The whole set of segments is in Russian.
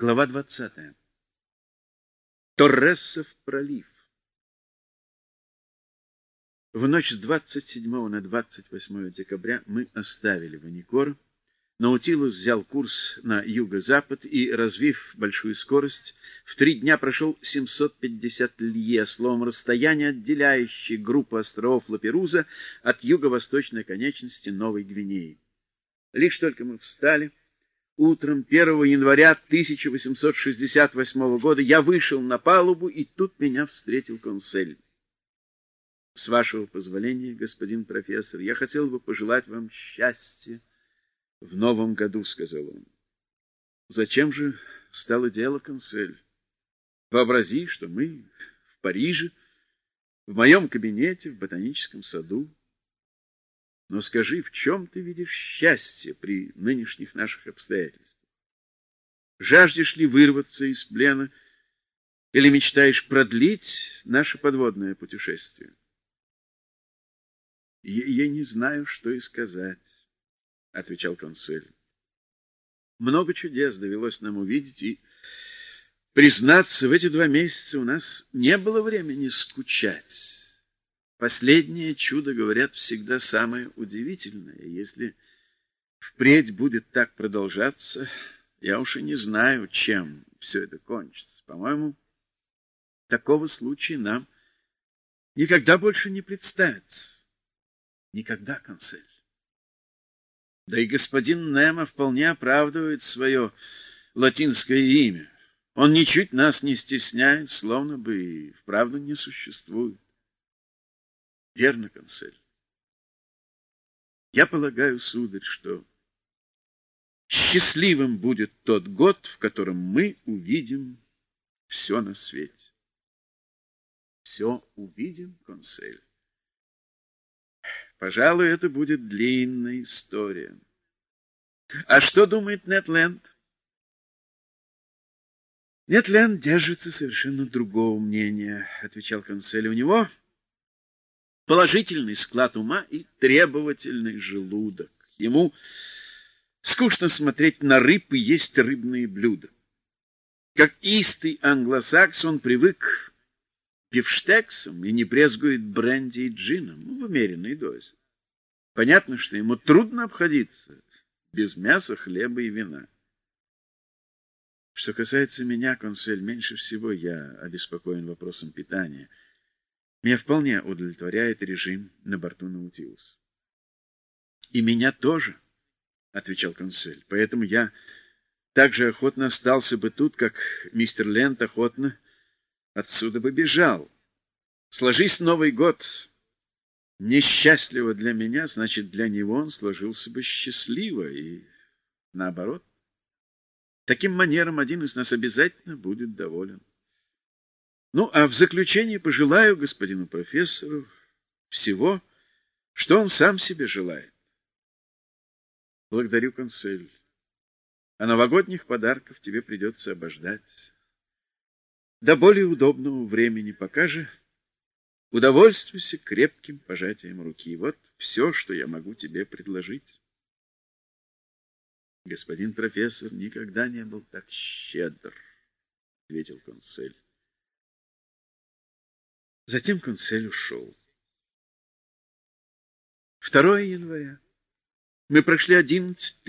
Глава 20. Торресов пролив. В ночь с 27 на 28 декабря мы оставили Ваникор. Наутилус взял курс на юго-запад и, развив большую скорость, в три дня прошел 750 лье, словом, расстояние, отделяющее группу островов Лаперуза от юго-восточной конечности Новой Гвинеи. Лишь только мы встали, Утром 1 января 1868 года я вышел на палубу, и тут меня встретил консель. — С вашего позволения, господин профессор, я хотел бы пожелать вам счастья в новом году, — сказал он. — Зачем же стало дело, консель? Вообрази, что мы в Париже, в моем кабинете, в ботаническом саду, но скажи, в чем ты видишь счастье при нынешних наших обстоятельствах? Жаждешь ли вырваться из плена или мечтаешь продлить наше подводное путешествие? — Я не знаю, что и сказать, — отвечал консель. Много чудес довелось нам увидеть, и, признаться, в эти два месяца у нас не было времени скучать. Последнее чудо, говорят, всегда самое удивительное. Если впредь будет так продолжаться, я уж и не знаю, чем все это кончится. По-моему, такого случая нам никогда больше не представится. Никогда, консель. Да и господин Немо вполне оправдывает свое латинское имя. Он ничуть нас не стесняет, словно бы и вправду не существует. Верно, консель. Я полагаю, сударь, что счастливым будет тот год, в котором мы увидим все на свете. Все увидим, консель. Пожалуй, это будет длинная история. А что думает Нетленд? Нетленд держится совершенно другого мнения, отвечал консель. У него положительный склад ума и требовательный желудок. Ему скучно смотреть на рыб и есть рыбные блюда. Как истый англосакс он привык к и не брезгует бренди и джином в умеренной дозе. Понятно, что ему трудно обходиться без мяса, хлеба и вина. Что касается меня, консель, меньше всего я обеспокоен вопросом питания — меня вполне удовлетворяет режим на борту Наутилус. — И меня тоже, — отвечал консель. — Поэтому я так же охотно остался бы тут, как мистер Лент охотно отсюда бы бежал. Сложись Новый год несчастливо для меня, значит, для него он сложился бы счастливо, и наоборот. Таким манером один из нас обязательно будет доволен. Ну, а в заключение пожелаю господину профессору всего, что он сам себе желает. Благодарю, консель. А новогодних подарков тебе придется обождать. До более удобного времени пока же удовольствуйся крепким пожатием руки. Вот все, что я могу тебе предложить. Господин профессор никогда не был так щедр, — ответил консель. Затем консель ушел. 2 января. Мы прошли 11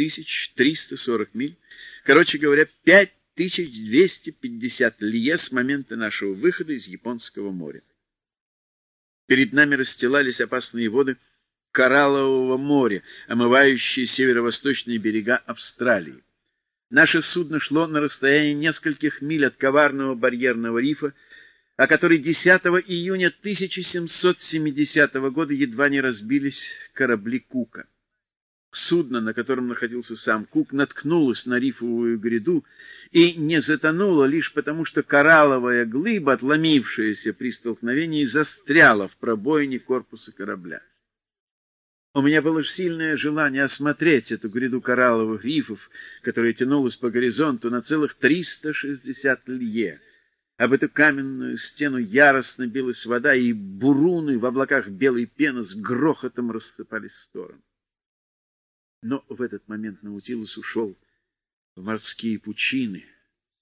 340 миль, короче говоря, 5250 лье с момента нашего выхода из Японского моря. Перед нами расстилались опасные воды Кораллового моря, омывающие северо-восточные берега Австралии. Наше судно шло на расстоянии нескольких миль от коварного барьерного рифа, о которой 10 июня 1770 года едва не разбились корабли Кука. Судно, на котором находился сам Кук, наткнулось на рифовую гряду и не затонуло лишь потому, что коралловая глыба, отломившаяся при столкновении, застряла в пробоине корпуса корабля. У меня было сильное желание осмотреть эту гряду коралловых рифов, которая тянулась по горизонту на целых 360 лье. Об эту каменную стену яростно билась вода, и буруны в облаках белой пены с грохотом рассыпались в сторону. Но в этот момент Наутилус ушел в морские пучины —